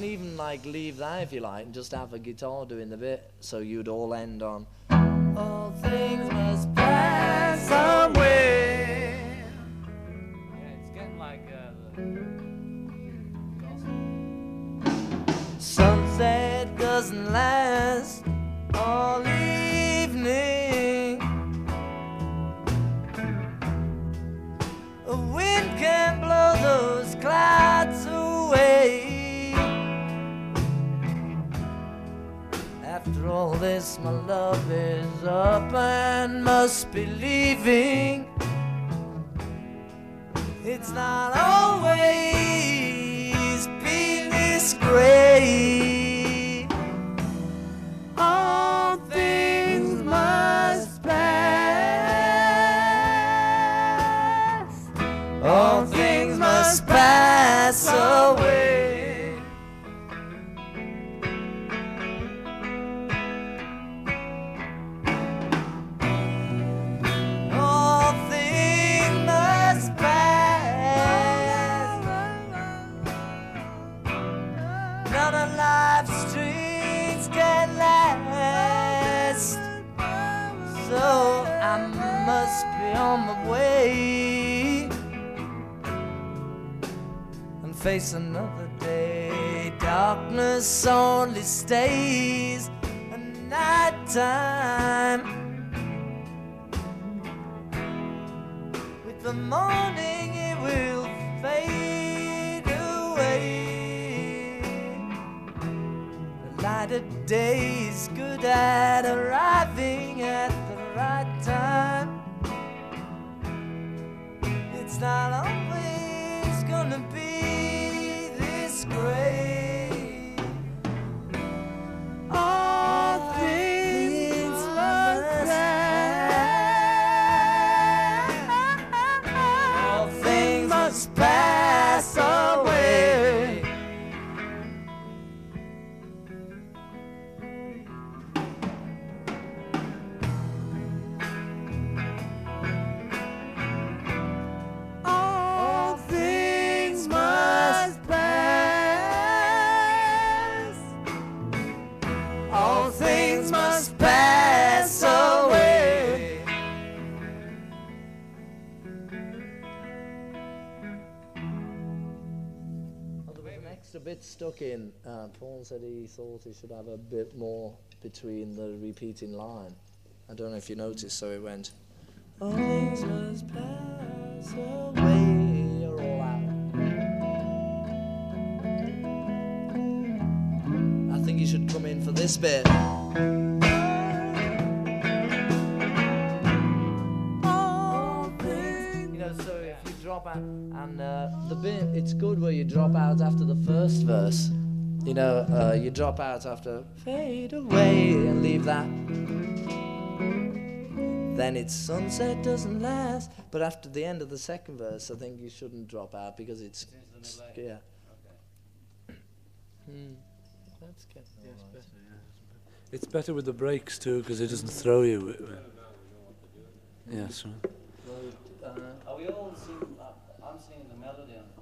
like leave that if you like and just have a guitar doing the bit, so you'd all end on. All things must pass away. Yeah, it's getting like uh, the Sunset doesn't last all evening. A wind can blow those clouds After all this, my love is up and must be leaving. It's not always been this great. All things must pass. All things None of life's strings can last. So I must be on my way and face another day. Darkness only stays at night time. With the morning it will fade Is good at arriving at the right time. It's not always gonna be An extra bit stuck in. Uh, Paul said he thought he should have a bit more between the repeating line. I don't know if you noticed, so it went. All things must pass away. I think you should come in for this bit. Drop out, and uh, the bit, it's good where you drop out after the first verse. You know, uh, you drop out after fade away and leave that. Then it's sunset doesn't last, but after the end of the second verse, I think you shouldn't drop out because it's yeah. Hmm. That's good. It's better with the breaks too because it doesn't throw you. Yes. right. Well, uh, are we all? Seem, I'm the melody on